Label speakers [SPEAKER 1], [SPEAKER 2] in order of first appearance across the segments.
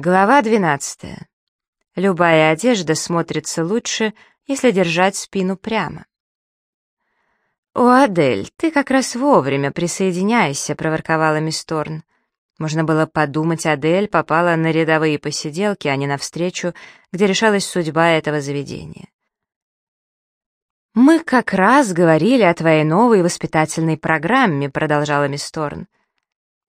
[SPEAKER 1] Глава 12. Любая одежда смотрится лучше, если держать спину прямо. «О, Адель, ты как раз вовремя присоединяйся», — проворковала мисс Торн. Можно было подумать, Адель попала на рядовые посиделки, а не на встречу, где решалась судьба этого заведения. «Мы как раз говорили о твоей новой воспитательной программе», — продолжала мисс Торн.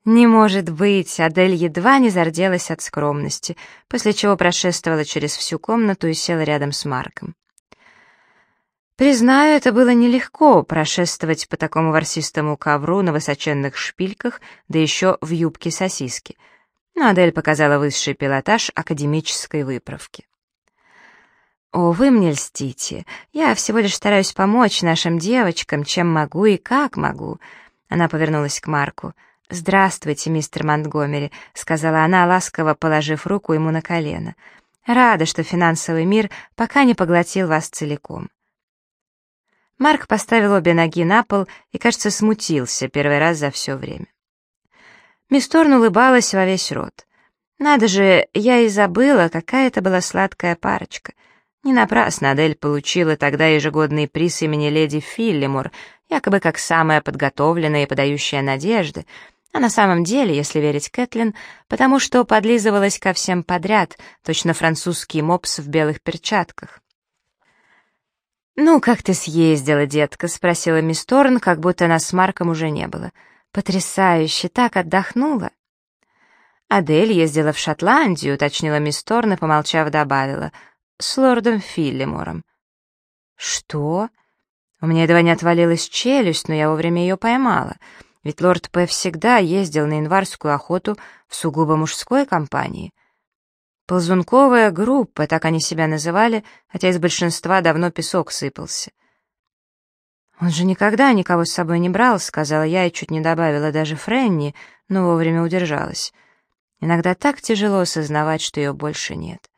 [SPEAKER 1] «Не может быть!» — Адель едва не зарделась от скромности, после чего прошествовала через всю комнату и села рядом с Марком. Признаю, это было нелегко прошествовать по такому ворсистому ковру на высоченных шпильках, да еще в юбке сосиски. Но Адель показала высший пилотаж академической выправки. «О, вы мне льстите. Я всего лишь стараюсь помочь нашим девочкам, чем могу и как могу». Она повернулась к Марку. «Здравствуйте, мистер Монтгомери», — сказала она, ласково положив руку ему на колено. «Рада, что финансовый мир пока не поглотил вас целиком». Марк поставил обе ноги на пол и, кажется, смутился первый раз за все время. Мисс Торн улыбалась во весь рот. «Надо же, я и забыла, какая это была сладкая парочка. Не напрасно Адель получила тогда ежегодный приз имени леди Филлимур, якобы как самая подготовленная и подающая надежды, а на самом деле, если верить Кэтлин, потому что подлизывалась ко всем подряд, точно французский мопс в белых перчатках. «Ну, как ты съездила, детка?» — спросила мисс Торн, как будто нас с Марком уже не было. «Потрясающе! Так отдохнула!» «Адель ездила в Шотландию», — уточнила мисс Торн и, помолчав, добавила. «С лордом Филлимором». «Что?» У меня едва не отвалилась челюсть, но я вовремя ее поймала — ведь лорд П. всегда ездил на январскую охоту в сугубо мужской компании. Ползунковая группа, так они себя называли, хотя из большинства давно песок сыпался. «Он же никогда никого с собой не брал», — сказала я и чуть не добавила даже Френни, но вовремя удержалась. Иногда так тяжело осознавать, что ее больше нет.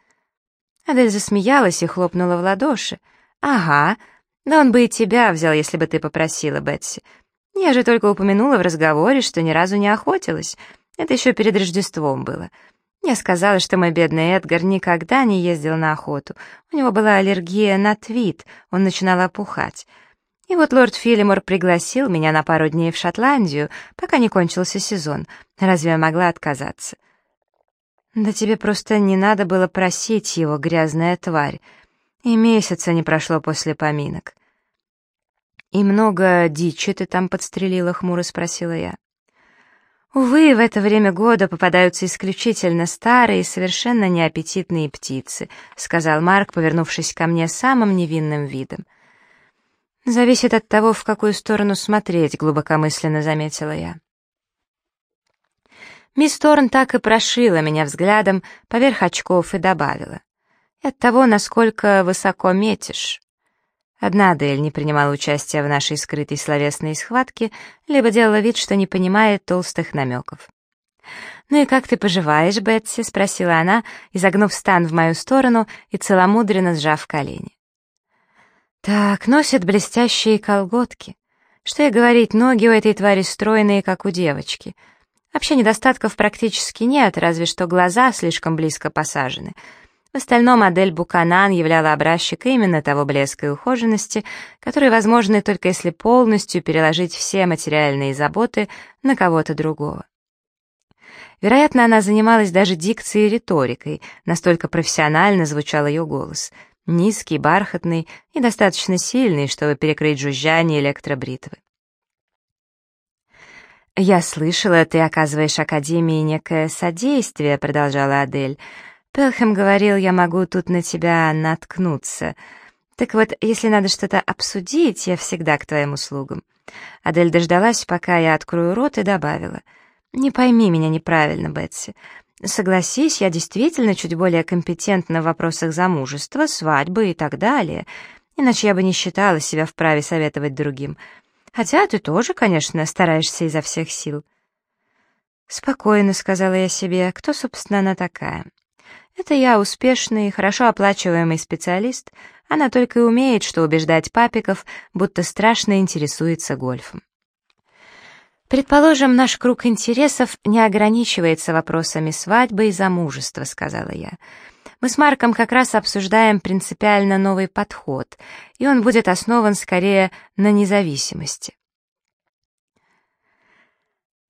[SPEAKER 1] Адель засмеялась и хлопнула в ладоши. «Ага, да он бы и тебя взял, если бы ты попросила, Бетси. Я же только упомянула в разговоре, что ни разу не охотилась. Это еще перед Рождеством было. Я сказала, что мой бедный Эдгар никогда не ездил на охоту. У него была аллергия на твит, он начинал опухать. И вот лорд Филимор пригласил меня на пару дней в Шотландию, пока не кончился сезон. Разве я могла отказаться? Да тебе просто не надо было просить его, грязная тварь. И месяца не прошло после поминок. «И много дичи ты там подстрелила?» — хмуро спросила я. «Увы, в это время года попадаются исключительно старые и совершенно неаппетитные птицы», — сказал Марк, повернувшись ко мне самым невинным видом. «Зависит от того, в какую сторону смотреть», — глубокомысленно заметила я. Мисс Торн так и прошила меня взглядом поверх очков и добавила. «От того, насколько высоко метишь». Одна Адель не принимала участия в нашей скрытой словесной схватке, либо делала вид, что не понимает толстых намеков. «Ну и как ты поживаешь, Бетси?» — спросила она, изогнув стан в мою сторону и целомудренно сжав колени. «Так, носят блестящие колготки. Что и говорить, ноги у этой твари стройные, как у девочки. Вообще недостатков практически нет, разве что глаза слишком близко посажены». В остальном модель Буканан являла образчик именно того блеска и ухоженности, которые возможны только если полностью переложить все материальные заботы на кого-то другого. Вероятно, она занималась даже дикцией и риторикой, настолько профессионально звучал ее голос, низкий, бархатный и достаточно сильный, чтобы перекрыть жужжание электробритвы. «Я слышала, ты оказываешь Академии некое содействие», — продолжала Адель, — Пелхэм говорил, я могу тут на тебя наткнуться. Так вот, если надо что-то обсудить, я всегда к твоим услугам». Адель дождалась, пока я открою рот, и добавила. «Не пойми меня неправильно, Бетси. Согласись, я действительно чуть более компетентна в вопросах замужества, свадьбы и так далее, иначе я бы не считала себя вправе советовать другим. Хотя ты тоже, конечно, стараешься изо всех сил». «Спокойно», — сказала я себе, — «кто, собственно, она такая?» Это я успешный, хорошо оплачиваемый специалист, она только и умеет, что убеждать папиков, будто страшно интересуется гольфом. «Предположим, наш круг интересов не ограничивается вопросами свадьбы и замужества», — сказала я. «Мы с Марком как раз обсуждаем принципиально новый подход, и он будет основан скорее на независимости».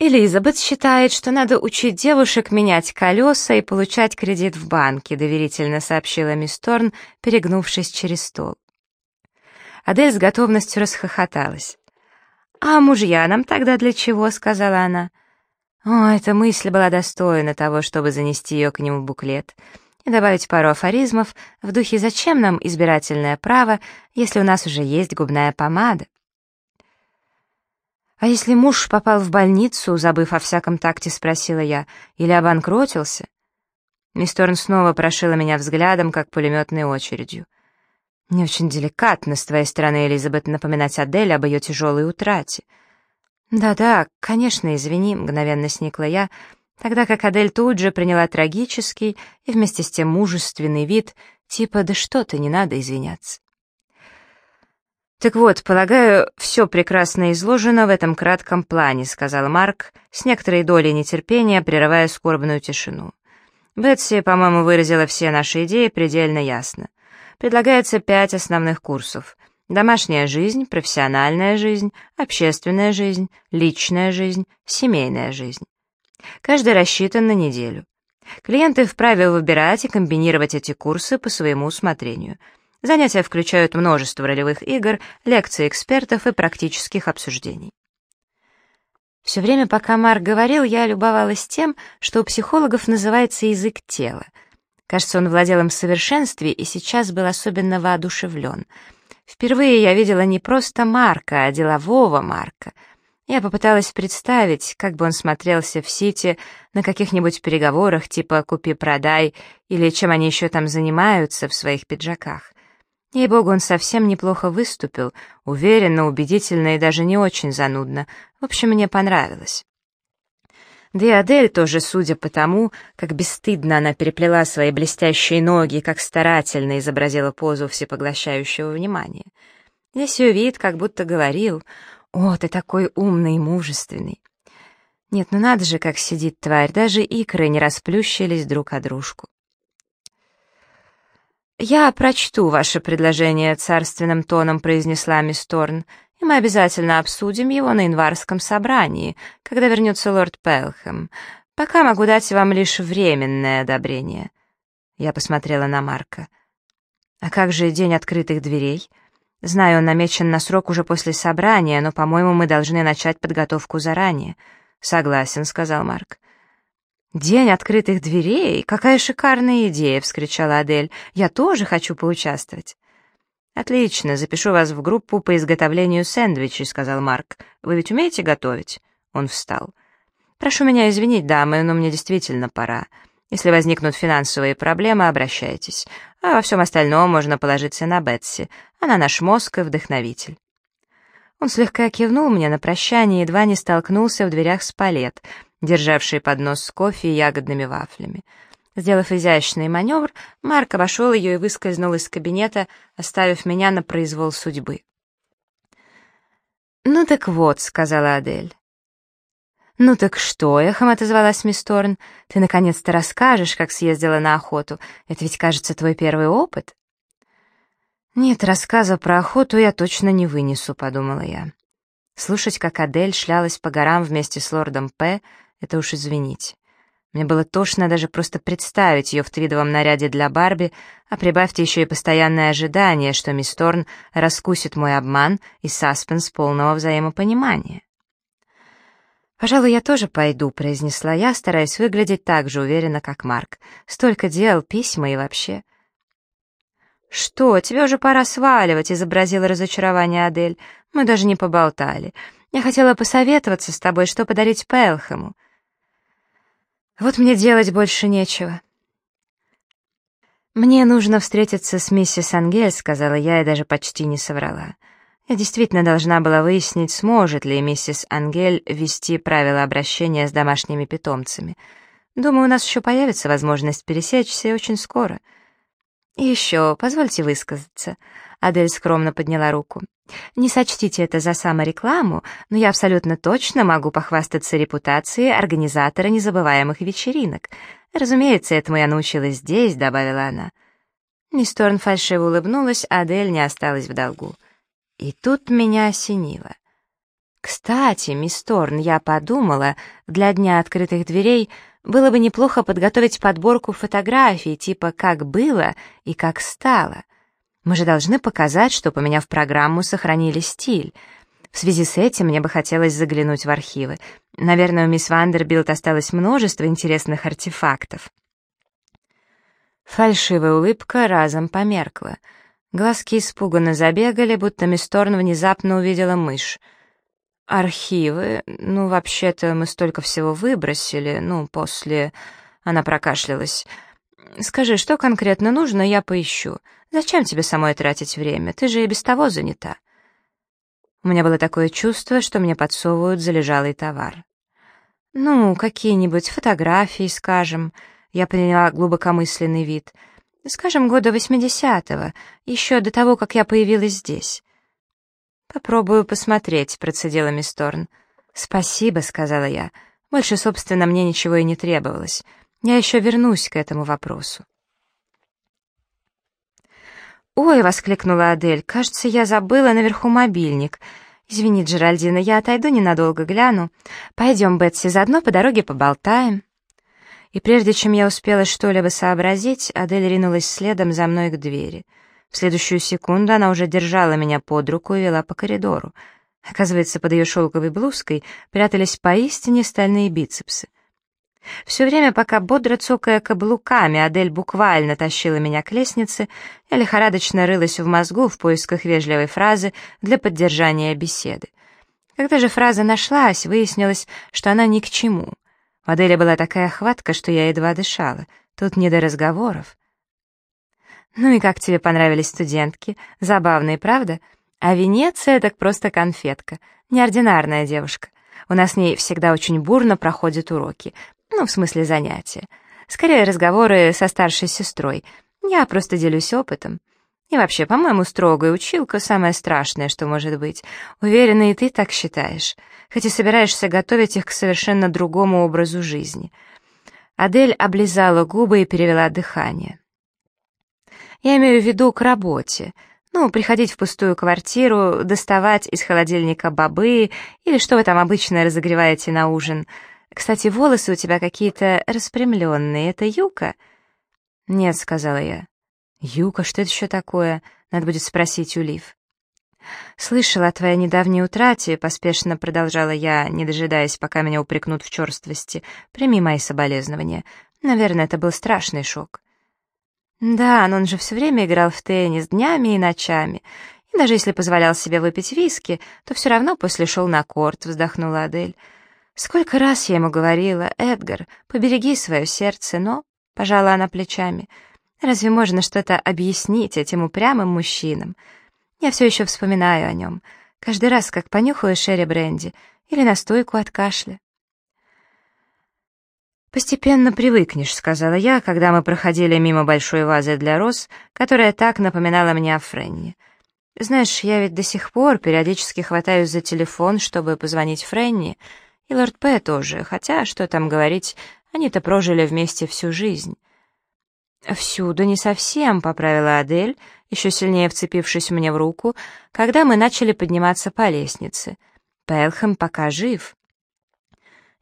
[SPEAKER 1] Элизабет считает, что надо учить девушек менять колеса и получать кредит в банке, доверительно сообщила мисс Торн, перегнувшись через стол. Адель с готовностью расхохоталась. «А мужья нам тогда для чего?» — сказала она. О, эта мысль была достойна того, чтобы занести ее к нему буклет и добавить пару афоризмов в духе «Зачем нам избирательное право, если у нас уже есть губная помада?» «А если муж попал в больницу, забыв о всяком такте, — спросила я, — или обанкротился?» Мисс Торн снова прошила меня взглядом, как пулеметной очередью. Не очень деликатно с твоей стороны, Элизабет, напоминать Адель об ее тяжелой утрате. Да-да, конечно, извини, мгновенно сникла я, тогда как Адель тут же приняла трагический и вместе с тем мужественный вид, типа «да что ты, не надо извиняться». «Так вот, полагаю, все прекрасно изложено в этом кратком плане», — сказал Марк, с некоторой долей нетерпения, прерывая скорбную тишину. «Бетси, по-моему, выразила все наши идеи предельно ясно предлагается пять основных курсов. Домашняя жизнь, профессиональная жизнь, общественная жизнь, личная жизнь, семейная жизнь. Каждый рассчитан на неделю. Клиенты вправе выбирать и комбинировать эти курсы по своему усмотрению. Занятия включают множество ролевых игр, лекций экспертов и практических обсуждений. Все время, пока Марк говорил, я любовалась тем, что у психологов называется язык тела — Кажется, он владел им в совершенстве и сейчас был особенно воодушевлен. Впервые я видела не просто Марка, а делового Марка. Я попыталась представить, как бы он смотрелся в Сити на каких-нибудь переговорах типа «купи-продай» или чем они еще там занимаются в своих пиджаках. Ей-богу, он совсем неплохо выступил, уверенно, убедительно и даже не очень занудно. В общем, мне понравилось. Да и Адель тоже, судя по тому, как бесстыдно она переплела свои блестящие ноги как старательно изобразила позу всепоглощающего внимания. Здесь ее вид как будто говорил «О, ты такой умный и мужественный». Нет, ну надо же, как сидит тварь, даже икры не расплющились друг о дружку. «Я прочту ваше предложение», — царственным тоном произнесла мисс Торн, и мы обязательно обсудим его на январском собрании, когда вернется лорд Пелхэм. Пока могу дать вам лишь временное одобрение». Я посмотрела на Марка. «А как же день открытых дверей?» «Знаю, он намечен на срок уже после собрания, но, по-моему, мы должны начать подготовку заранее». «Согласен», — сказал Марк. «День открытых дверей? Какая шикарная идея!» — вскричала Адель. «Я тоже хочу поучаствовать». «Отлично, запишу вас в группу по изготовлению сэндвичей», — сказал Марк. «Вы ведь умеете готовить?» Он встал. «Прошу меня извинить, дамы, но мне действительно пора. Если возникнут финансовые проблемы, обращайтесь. А во всем остальном можно положиться на Бетси. Она наш мозг и вдохновитель». Он слегка кивнул мне на прощание и едва не столкнулся в дверях с палет, державший поднос с кофе и ягодными вафлями. Сделав изящный маневр, Марк обошел ее и выскользнул из кабинета, оставив меня на произвол судьбы. «Ну так вот», — сказала Адель. «Ну так что?» — эхом отозвалась мисс Торн. «Ты наконец-то расскажешь, как съездила на охоту. Это ведь, кажется, твой первый опыт?» «Нет, рассказа про охоту я точно не вынесу», — подумала я. Слушать, как Адель шлялась по горам вместе с лордом П., это уж извините. Мне было тошно даже просто представить ее в твидовом наряде для Барби, а прибавьте еще и постоянное ожидание, что мисс Торн раскусит мой обман и саспенс полного взаимопонимания. «Пожалуй, я тоже пойду», — произнесла я, стараясь выглядеть так же уверенно, как Марк. «Столько дел, письма и вообще...» «Что, тебе уже пора сваливать», — изобразила разочарование Адель. «Мы даже не поболтали. Я хотела посоветоваться с тобой, что подарить Пелхэму». Вот мне делать больше нечего. «Мне нужно встретиться с миссис Ангель», — сказала я и даже почти не соврала. Я действительно должна была выяснить, сможет ли миссис Ангель ввести правила обращения с домашними питомцами. Думаю, у нас еще появится возможность пересечься и очень скоро. И еще, позвольте высказаться. Адель скромно подняла руку. Не сочтите это за саморекламу, но я абсолютно точно могу похвастаться репутацией организатора незабываемых вечеринок. Разумеется, этому я научилась здесь», — добавила она. Мисс Торн фальшиво улыбнулась, а Адель не осталась в долгу. И тут меня осенило. «Кстати, мисс Торн, я подумала, для Дня открытых дверей было бы неплохо подготовить подборку фотографий, типа «как было» и «как стало». Мы же должны показать, что, поменяв программу, сохранили стиль. В связи с этим мне бы хотелось заглянуть в архивы. Наверное, у мисс Вандербилд осталось множество интересных артефактов. Фальшивая улыбка разом померкла. Глазки испуганно забегали, будто мисс Торн внезапно увидела мышь. «Архивы? Ну, вообще-то мы столько всего выбросили, ну, после...» Она прокашлялась. «Скажи, что конкретно нужно, я поищу. Зачем тебе самой тратить время? Ты же и без того занята». У меня было такое чувство, что мне подсовывают залежалый товар. «Ну, какие-нибудь фотографии, скажем». Я приняла глубокомысленный вид. «Скажем, года восьмидесятого, еще до того, как я появилась здесь». «Попробую посмотреть», — процедила мисс Торн. «Спасибо», — сказала я. «Больше, собственно, мне ничего и не требовалось. Я еще вернусь к этому вопросу». «Ой!» — воскликнула Адель. «Кажется, я забыла наверху мобильник. Извини, Джеральдина, я отойду ненадолго, гляну. Пойдем, Бетси, заодно по дороге поболтаем». И прежде чем я успела что-либо сообразить, Адель ринулась следом за мной к двери. В следующую секунду она уже держала меня под руку и вела по коридору. Оказывается, под ее шелковой блузкой прятались поистине стальные бицепсы. Все время, пока бодро цокая каблуками, Адель буквально тащила меня к лестнице, я лихорадочно рылась в мозгу в поисках вежливой фразы для поддержания беседы. Когда же фраза нашлась, выяснилось, что она ни к чему. У Адели была такая хватка, что я едва дышала. Тут не до разговоров. «Ну и как тебе понравились студентки? Забавные, правда? А Венеция так просто конфетка. Неординарная девушка. У нас с ней всегда очень бурно проходят уроки. Ну, в смысле занятия. Скорее, разговоры со старшей сестрой. Я просто делюсь опытом. И вообще, по-моему, строгая училка — самое страшное, что может быть. Уверена, и ты так считаешь. Хоть и собираешься готовить их к совершенно другому образу жизни. Адель облизала губы и перевела дыхание. Я имею в виду к работе. Ну, приходить в пустую квартиру, доставать из холодильника бобы или что вы там обычно разогреваете на ужин. Кстати, волосы у тебя какие-то распрямленные. Это юка? Нет, сказала я. Юка, что это еще такое? Надо будет спросить у Лив. «Слышала о твоей недавней утрате», — поспешно продолжала я, не дожидаясь, пока меня упрекнут в черствости. «Прими мои соболезнования. Наверное, это был страшный шок». Да, но он же все время играл в теннис днями и ночами. И даже если позволял себе выпить виски, то все равно после шел на корт, вздохнула Адель. Сколько раз я ему говорила, Эдгар, побереги свое сердце, но... Пожала она плечами. Разве можно что-то объяснить этим упрямым мужчинам? Я все еще вспоминаю о нем. Каждый раз, как понюхаю Шерри Бренди или настойку от кашля. «Постепенно привыкнешь», — сказала я, когда мы проходили мимо большой вазы для роз, которая так напоминала мне о Френни. «Знаешь, я ведь до сих пор периодически хватаюсь за телефон, чтобы позвонить Френни, и лорд П. тоже, хотя, что там говорить, они-то прожили вместе всю жизнь». «Всюду не совсем», — поправила Адель, еще сильнее вцепившись мне в руку, когда мы начали подниматься по лестнице. «Пелхэм пока жив».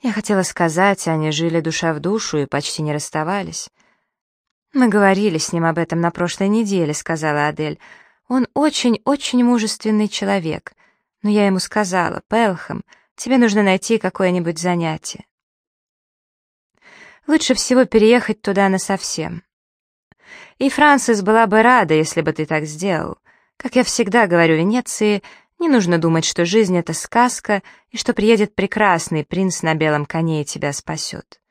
[SPEAKER 1] Я хотела сказать, они жили душа в душу и почти не расставались. «Мы говорили с ним об этом на прошлой неделе», — сказала Адель. «Он очень-очень мужественный человек. Но я ему сказала, Пелхам, тебе нужно найти какое-нибудь занятие. Лучше всего переехать туда насовсем. И Франсис была бы рада, если бы ты так сделал. Как я всегда говорю Венеции, не нужно думать, что жизнь — это сказка, и что приедет прекрасный принц на белом коне и тебя спасет.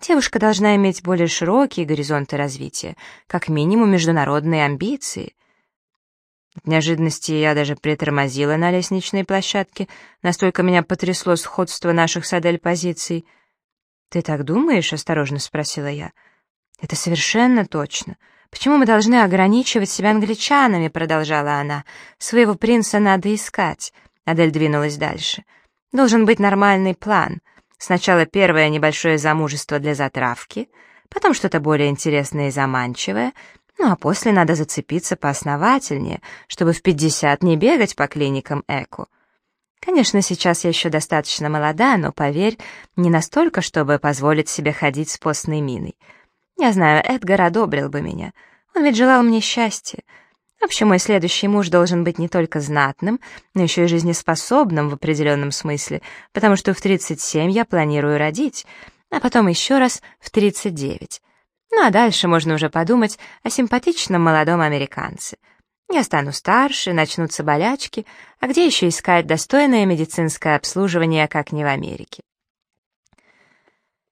[SPEAKER 1] Девушка должна иметь более широкие горизонты развития, как минимум международные амбиции. От неожиданности я даже притормозила на лестничной площадке, настолько меня потрясло сходство наших с Адель позиций. «Ты так думаешь?» — осторожно спросила я. «Это совершенно точно. Почему мы должны ограничивать себя англичанами?» — продолжала она. «Своего принца надо искать». Адель двинулась дальше. «Должен быть нормальный план. Сначала первое небольшое замужество для затравки, потом что-то более интересное и заманчивое, ну а после надо зацепиться поосновательнее, чтобы в 50 не бегать по клиникам ЭКО. Конечно, сейчас я еще достаточно молода, но, поверь, не настолько, чтобы позволить себе ходить с постной миной. Я знаю, Эдгар одобрил бы меня. Он ведь желал мне счастья. В общем, мой следующий муж должен быть не только знатным, но еще и жизнеспособным в определенном смысле, потому что в 37 я планирую родить, а потом еще раз в 39. Ну а дальше можно уже подумать о симпатичном молодом американце. Я стану старше, начнутся болячки, а где еще искать достойное медицинское обслуживание, как не в Америке?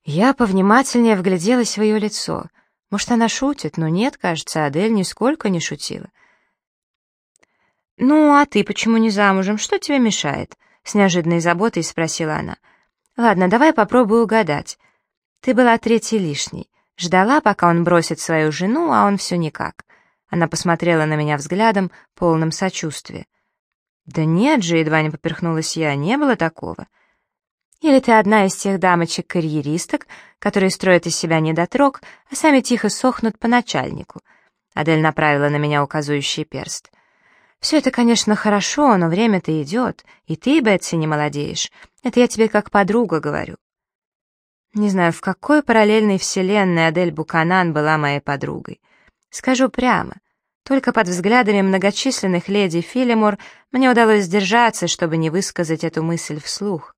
[SPEAKER 1] Я повнимательнее вгляделась в ее лицо. Может, она шутит, но нет, кажется, Адель нисколько не шутила. «Ну, а ты почему не замужем? Что тебе мешает?» С неожиданной заботой спросила она. «Ладно, давай попробую угадать. Ты была третьей лишней. Ждала, пока он бросит свою жену, а он все никак». Она посмотрела на меня взглядом, полным сочувствия. «Да нет же», — едва не поперхнулась я, — «не было такого». «Или ты одна из тех дамочек-карьеристок, которые строят из себя недотрог, а сами тихо сохнут по начальнику?» Адель направила на меня указывающий перст. Все это, конечно, хорошо, но время-то идет, и ты, Бетси, не молодеешь. Это я тебе как подруга говорю. Не знаю, в какой параллельной вселенной Адель Буканан была моей подругой. Скажу прямо, только под взглядами многочисленных леди Филимор мне удалось сдержаться, чтобы не высказать эту мысль вслух.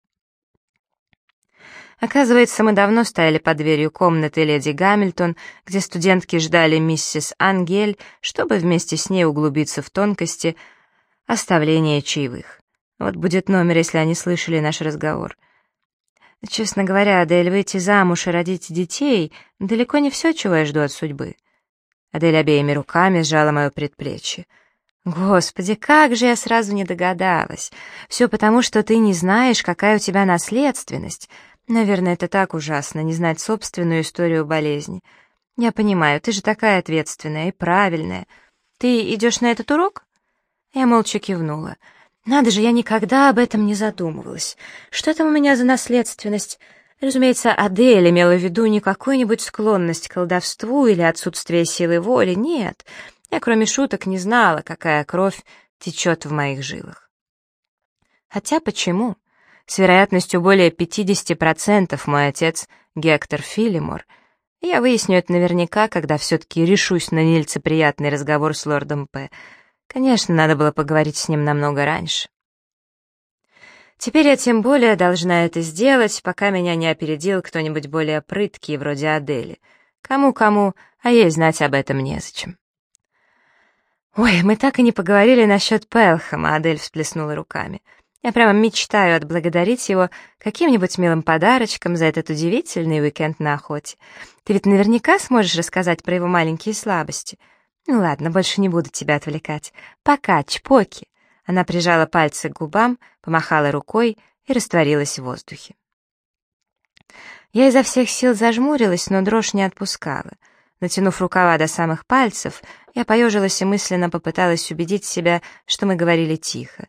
[SPEAKER 1] Оказывается, мы давно стояли под дверью комнаты леди Гамильтон, где студентки ждали миссис Ангель, чтобы вместе с ней углубиться в тонкости оставления чаевых. Вот будет номер, если они слышали наш разговор. Честно говоря, Адель, выйти замуж и родить детей — далеко не все, чего я жду от судьбы. Адель обеими руками сжала мое предплечье. «Господи, как же я сразу не догадалась! Все потому, что ты не знаешь, какая у тебя наследственность. Наверное, это так ужасно, не знать собственную историю болезни. Я понимаю, ты же такая ответственная и правильная. Ты идешь на этот урок? Я молча кивнула. Надо же, я никогда об этом не задумывалась. Что там у меня за наследственность? Разумеется, Адель имела в виду не какую-нибудь склонность к колдовству или отсутствие силы воли, нет. Я, кроме шуток, не знала, какая кровь течет в моих жилах. Хотя почему? С вероятностью более 50% мой отец Гектор Филимор. Я выясню это наверняка, когда все-таки решусь на нелицеприятный разговор с лордом П. Конечно, надо было поговорить с ним намного раньше. Теперь я тем более должна это сделать, пока меня не опередил кто-нибудь более прыткий, вроде Адели. Кому-кому, а ей знать об этом незачем. «Ой, мы так и не поговорили насчет Пелхама», — Адель всплеснула руками. Я прямо мечтаю отблагодарить его каким-нибудь милым подарочком за этот удивительный уикенд на охоте. Ты ведь наверняка сможешь рассказать про его маленькие слабости. Ну ладно, больше не буду тебя отвлекать. Пока, чпоки. Она прижала пальцы к губам, помахала рукой и растворилась в воздухе. Я изо всех сил зажмурилась, но дрожь не отпускала. Натянув рукава до самых пальцев, я поежилась и мысленно попыталась убедить себя, что мы говорили тихо.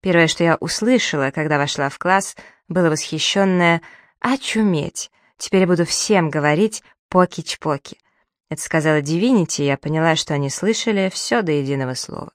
[SPEAKER 1] Первое, что я услышала, когда вошла в класс, было восхищенное «Очуметь! Теперь буду всем говорить поки-чпоки». Это сказала Дивинити, и я поняла, что они слышали все до единого слова.